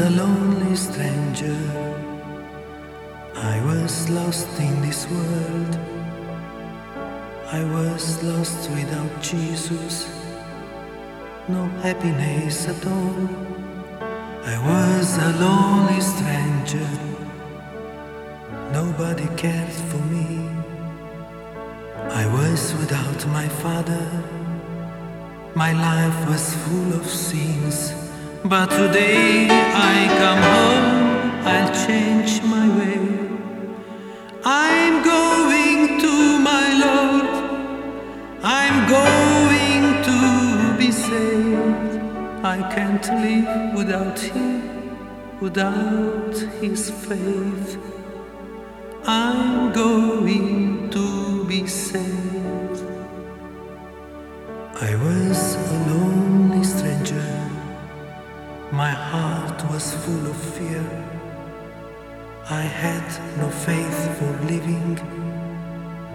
a lonely stranger. I was lost in this world. I was lost without Jesus. No happiness at all. I was a lonely stranger. Nobody cared for me. I was without my father. My life was full of sins. But today I come home, I'll change my way. I'm going to my Lord, I'm going to be saved. I can't live without Him, without His faith. I'm going to be saved. I was a lonely stranger. My heart was full of fear. I had no faith for living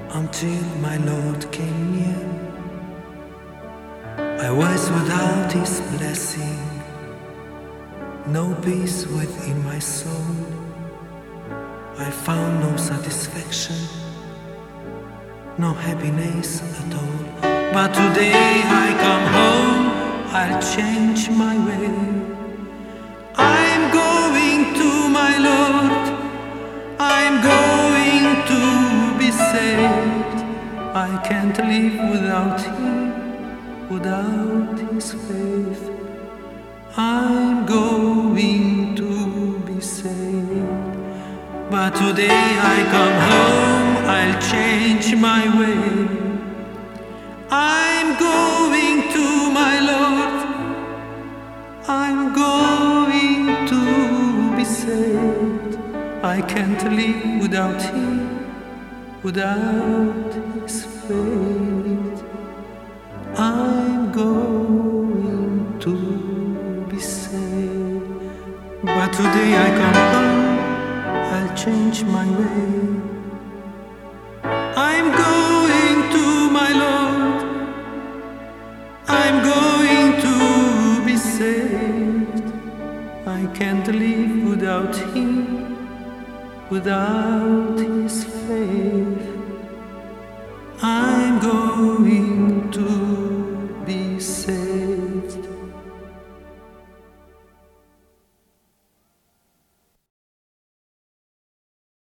until my Lord came near. I was without His blessing, no peace within my soul. I found no satisfaction, no happiness at all. But today I come home, I'll change my way. I can't live without Him, without His faith. I'm going to be saved. But today I come home, I'll change my way. I'm going to my Lord. I'm going to be saved. I can't live without Him, without His faith. I'm going to be saved. But today I come home, I'll change my way. I'm going to my Lord. I'm going to be saved. I can't live without Him, without His faith. I'm going to